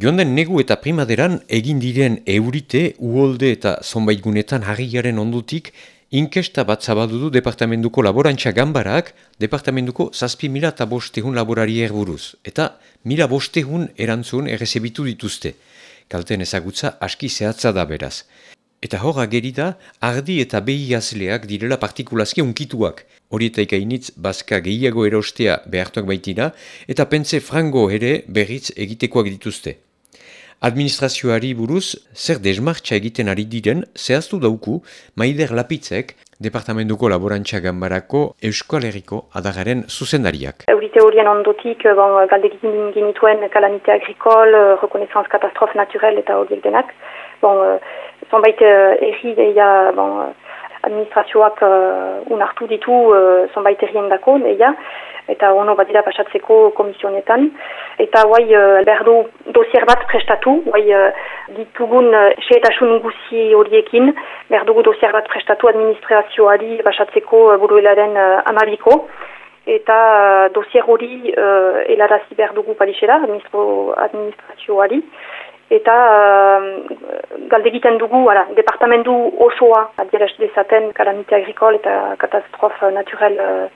Joan den negu eta primaderan egin diren eurite, uholde eta zonbait gunetan harriaren ondutik inkesta bat zabadu du departamentuko laborantza gambarak departamentuko zazpi mila eta bostehun laborari erburuz. Eta mila bostehun erantzun errezebitu dituzte. Kalten ezagutza aski zehatza da beraz. Eta hor agerida, ardi eta behi azleak direla partikulazki unkituak. Horietaik hainitz, bazka gehiago erostea behartuak baitira, eta pentze frango ere berriz egitekoak dituzte. Administrazioari buruz, zer desmartza egiten ari diren, zehaztu dauku, maider lapitzek, Departamentuko Laborantza Gambarako Euskal Herriko adagaren zuzendariak. Eurite horien ondotik, bon, galdegitin genituen kalamite agrikol, rekonesans katastrof naturel eta horiek denak. Bon, zonbait erri deia bon, administrazioak uh, unartu ditu uh, zonbait errien dako deia, eta ono badira pasatzeko komisionetan. Eta guai uh, behar du dosier bat prestatu, guai uh, ditugun uh, seetasun guzi horiekin, behar dugu dosier bat prestatu administrazioari pasatzeko uh, buruelaren uh, amabiko. Eta uh, dosier hori uh, elarazi behar dugu parixera administrazioari eta uh, galdegiten dugu, ala, departamentu osoa adieraz dezaten kalamite agrikol eta katastrof naturel uh,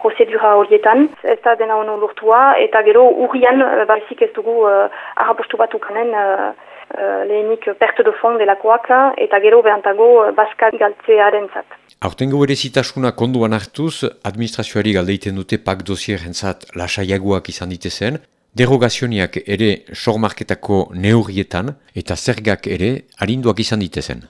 prozedura horietan. Ez da dena ono lortua eta gero urrian uh, barizik ez dugu uh, arapostu bat ukanen uh, uh, lehenik perte de fond delakoak eta gero behantago baskat galtzearen zat. Aurtengo ere zitasuna konduan hartuz, administrazioari galdeiten dute pak dosier entzat lasaiagoak izan ditezen, Derogazioniak ere sormarketako neurrietan eta zergak ere harinduak izan ditezen.